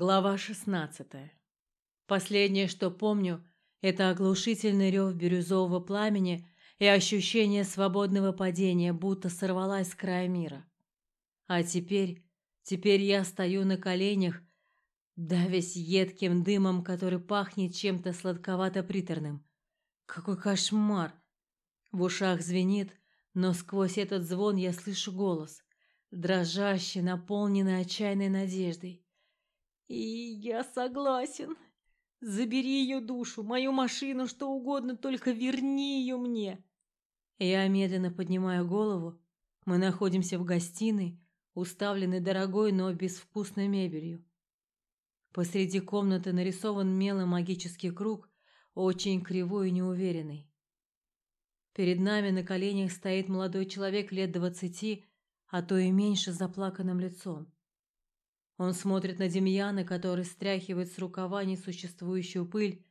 Глава шестнадцатая. Последнее, что помню, это оглушительный рев бирюзового пламени и ощущение свободного падения, будто сорвалась с края мира. А теперь, теперь я стою на коленях, давясь едким дымом, который пахнет чем-то сладковато-приторным. Какой кошмар! В ушах звенит, но сквозь этот звон я слышу голос, дрожащий, наполненный отчаянной надеждой. И я согласен. Забери ее душу, мою машину, что угодно, только верни ее мне. Я медленно поднимаю голову. Мы находимся в гостиной, уставленной дорогой, но безвкусной мебелью. Посреди комнаты нарисован мелом магический круг, очень кривой и неуверенный. Перед нами на коленях стоит молодой человек лет двадцати, а то и меньше, с заплаканным лицом. Он смотрит на Демьяна, который стряхивает с рукава несуществующую пыль,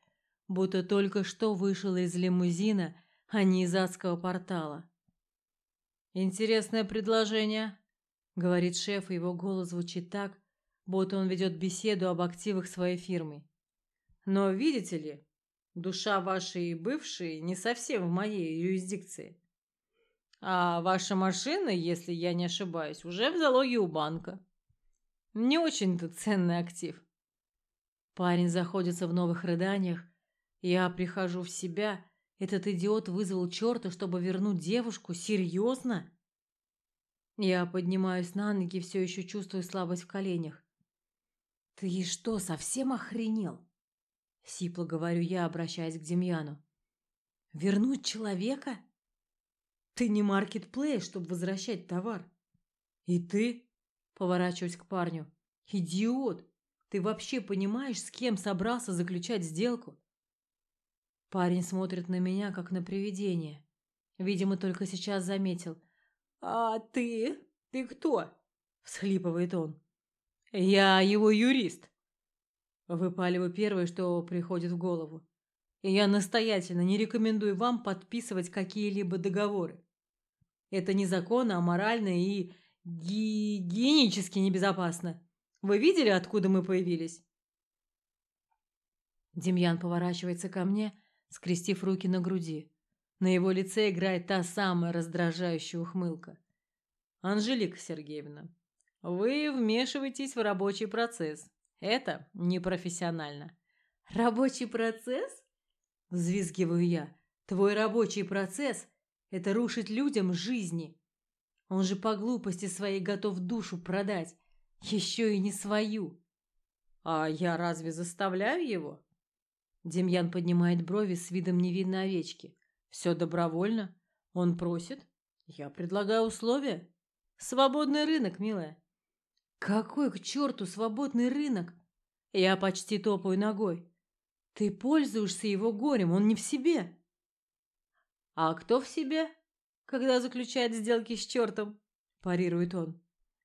будто только что вышел из лимузина, а не из адского портала. «Интересное предложение», — говорит шеф, и его голос звучит так, будто он ведет беседу об активах своей фирмы. «Но видите ли, душа вашей бывшей не совсем в моей юрисдикции. А ваша машина, если я не ошибаюсь, уже в залоге у банка. Не очень-то ценный актив. Парень заходится в новых рыданиях. Я прихожу в себя. Этот идиот вызвал черта, чтобы вернуть девушку? Серьезно? Я поднимаюсь на ноги, все еще чувствую слабость в коленях. Ты что, совсем охренел? Сипло говорю я, обращаясь к Демьяну. Вернуть человека? Ты не маркетплейс, чтобы возвращать товар. И ты Поворачиваюсь к парню. Идиот! Ты вообще понимаешь, с кем собрался заключать сделку? Парень смотрит на меня, как на привидение. Видимо, только сейчас заметил. А ты? Ты кто? всхлипывает он. Я его юрист. Выпаливаю первое, что приходит в голову. И я настоятельно не рекомендую вам подписывать какие-либо договоры. Это незаконно, аморально и гигиенически небезопасно. Вы видели, откуда мы появились? Демьян поворачивается ко мне, скрестив руки на груди. На его лице играет та самая раздражающая ухмылка. Анжелика Сергеевна, вы вмешиваетесь в рабочий процесс. Это непрофессионально. Рабочий процесс? Взвизгиваю я. Твой рабочий процесс – это рушить людям жизни. Он же по глупости своей готов душу продать, еще и не свою. А я разве заставляю его? Демьян поднимает брови с видом невинной овечки. Все добровольно. Он просит. Я предлагаю условия. Свободный рынок, милая. Какой к черту свободный рынок? Я почти топаю ногой. Ты пользуешься его горем, он не в себе. А кто в себе? Когда заключает сделки с чертом, парирует он.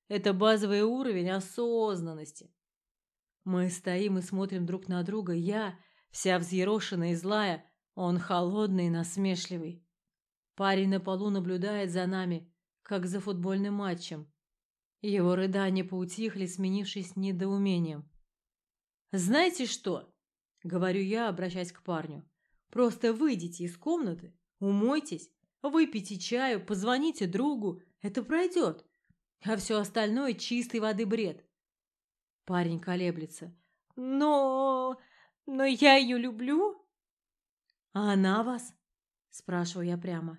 Это базовый уровень осознанности. Мы стоим и смотрим друг на друга. Я вся взъерошенная и злая, он холодный и насмешливый. Парень на полу наблюдает за нами, как за футбольным матчем. Его рыдания поутихли, сменившись недоумением. «Знаете что?» — говорю я, обращаясь к парню. «Просто выйдите из комнаты, умойтесь Выпейте чаю, позвоните другу, это пройдет. А все остальное чистой воды бред. Парень колеблется. Но... но я ее люблю. А она вас? Спрашиваю я прямо.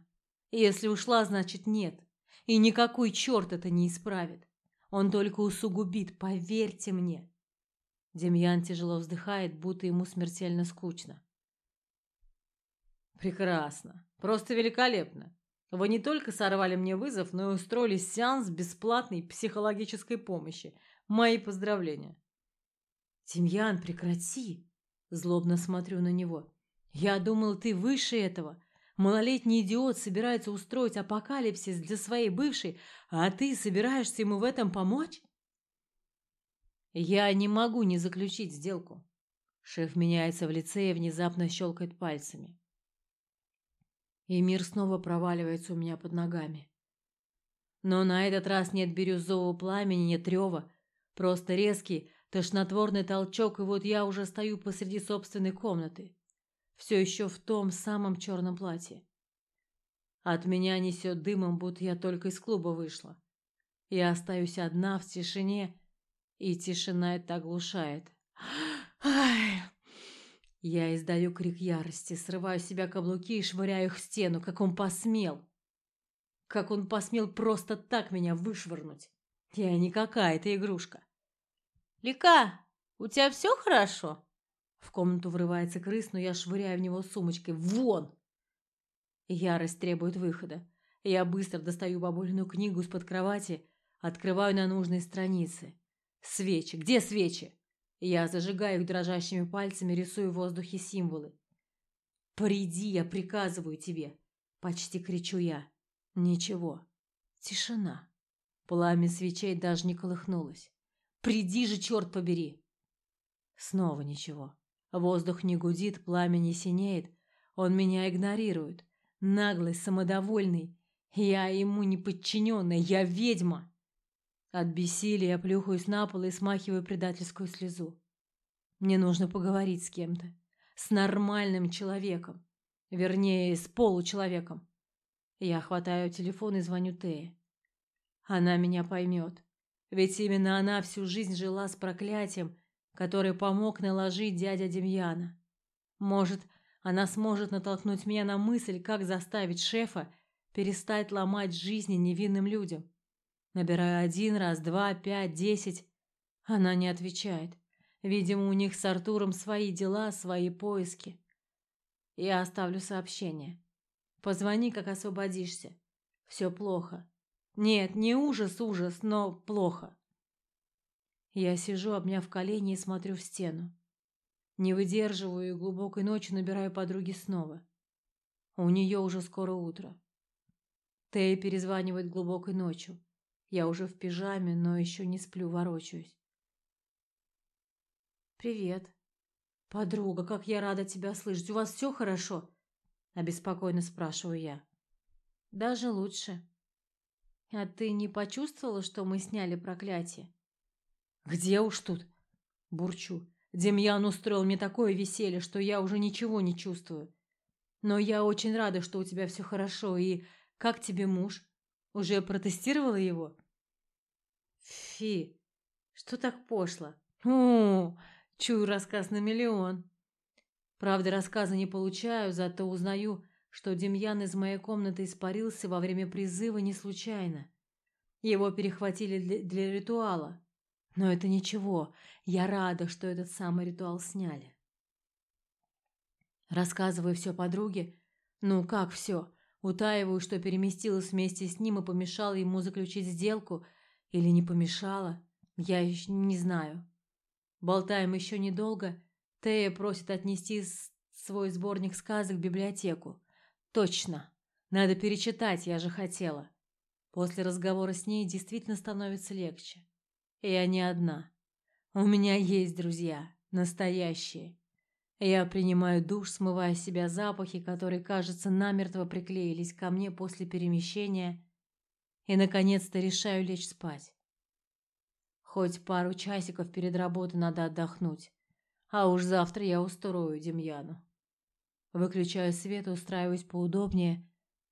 Если ушла, значит нет. И никакой черт это не исправит. Он только усугубит, поверьте мне. Демьян тяжело вздыхает, будто ему смертельно скучно. Прекрасно. Просто великолепно. Вы не только сорвали мне вызов, но и устроили сеанс бесплатной психологической помощи. Мои поздравления. Тимьян, прекрати. Злобно смотрю на него. Я думал, ты выше этого. Малолетний идиот собирается устроить апокалипсис для своей бывшей, а ты собираешься ему в этом помочь? Я не могу не заключить сделку. Шеф меняется в лице и внезапно щелкает пальцами и мир снова проваливается у меня под ногами. Но на этот раз нет бирюзового пламени, нет рева, просто резкий, Тошнотворный толчок, и вот я уже стою посреди собственной комнаты, все еще в том самом черном платье. От меня несет дымом, будто я только из клуба вышла. Я остаюсь одна в тишине, и тишина это оглушает. Ай! Я издаю крик ярости, срываю с себя каблуки и швыряю их в стену, как он посмел. Как он посмел просто так меня вышвырнуть. Я не какая-то игрушка. Лика, у тебя все хорошо? В комнату врывается крыс, но я швыряю в него сумочкой. Вон! Ярость требует выхода. Я быстро достаю бабулину книгу из-под кровати, открываю на нужной странице. Свечи. Где свечи? Я зажигаю их дрожащими пальцами, рисую в воздухе символы. «Приди, я приказываю тебе!» Почти кричу я. Ничего. Тишина. Пламя свечей даже не колыхнулось. «Приди же, черт побери!» Снова ничего. Воздух не гудит, пламя не синеет. Он меня игнорирует. Наглый, самодовольный. Я ему не подчиненная, я ведьма. От бессилия плюхаюсь на пол и смахиваю предательскую слезу. Мне нужно поговорить с кем-то. С нормальным человеком. Вернее, с получеловеком. Я хватаю телефон и звоню Тее. Она меня поймет. Ведь именно она всю жизнь жила с проклятием, который помог наложить дядя Демьяна. Может, она сможет натолкнуть меня на мысль, как заставить шефа перестать ломать жизни невинным людям. Набираю один раз, два, пять, десять. Она не отвечает. Видимо, у них с Артуром свои дела, свои поиски. Я оставлю сообщение. Позвони, как освободишься. Все плохо. Нет, не ужас, ужас, но плохо. Я сижу, обняв колени и смотрю в стену. Не выдерживаю и глубокой ночью набираю подруги снова. У нее уже скоро утро. Тея перезванивает глубокой ночью. Я уже в пижаме, но еще не сплю, ворочаюсь. Привет. Подруга, как я рада тебя слышать. У вас все хорошо? обеспокоенно спрашиваю я. Даже лучше. А ты не почувствовала, что мы сняли проклятие? Где уж тут? бурчу. Демьян устроил мне такое веселье, что я уже ничего не чувствую. Но я очень рада, что у тебя все хорошо. И как тебе муж? Уже протестировала его? Фи, что так пошло? О, чую рассказ на миллион. Правда, рассказа не получаю, зато узнаю, что Демьян из моей комнаты испарился во время призыва не случайно. Его перехватили для, для ритуала. Но это ничего. Я рада, что этот самый ритуал сняли. Рассказываю все подруге. Ну, как все? Утаиваю, что переместилась вместе с ним и помешала ему заключить сделку – или не помешала? Я еще не знаю. Болтаем еще недолго. Тея просит отнести свой сборник сказок в библиотеку. Точно. Надо перечитать, я же хотела. После разговора с ней действительно становится легче. Я не одна. У меня есть друзья, настоящие. Я принимаю душ, смывая с себя запахи, которые, кажется, намертво приклеились ко мне после перемещения и, наконец-то, решаю лечь спать. Хоть пару часиков перед работой надо отдохнуть, а уж завтра я устрою Демьяну. Выключаю свет, устраиваюсь поудобнее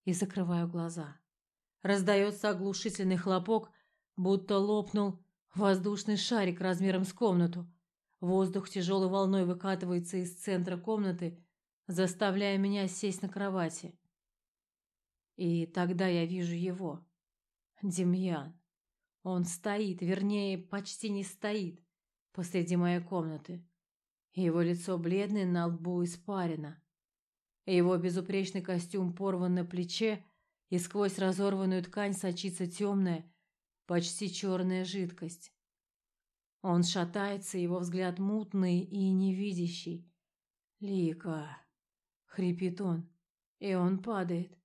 и закрываю глаза. Раздается оглушительный хлопок, будто лопнул воздушный шарик размером с комнату. Воздух тяжелой волной выкатывается из центра комнаты, заставляя меня сесть на кровати. И тогда я вижу его. Демьян. Он стоит, вернее, почти не стоит, посреди моей комнаты. Его лицо бледное, на лбу испарено. Его безупречный костюм порван на плече, и сквозь разорванную ткань сочится темная, почти черная жидкость. Он шатается, его взгляд мутный и невидящий. «Лика!» — хрипит он, и он падает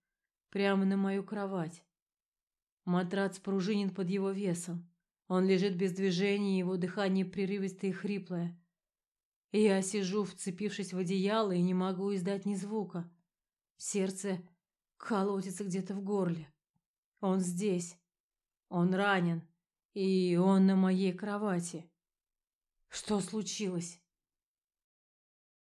прямо на мою кровать. Матрац пружинит под его весом. Он лежит без движения, его дыхание прерывистое и хриплое. Я сижу, вцепившись в одеяло, и не могу издать ни звука. Сердце колотится где-то в горле. Он здесь. Он ранен. И он на моей кровати. Что случилось?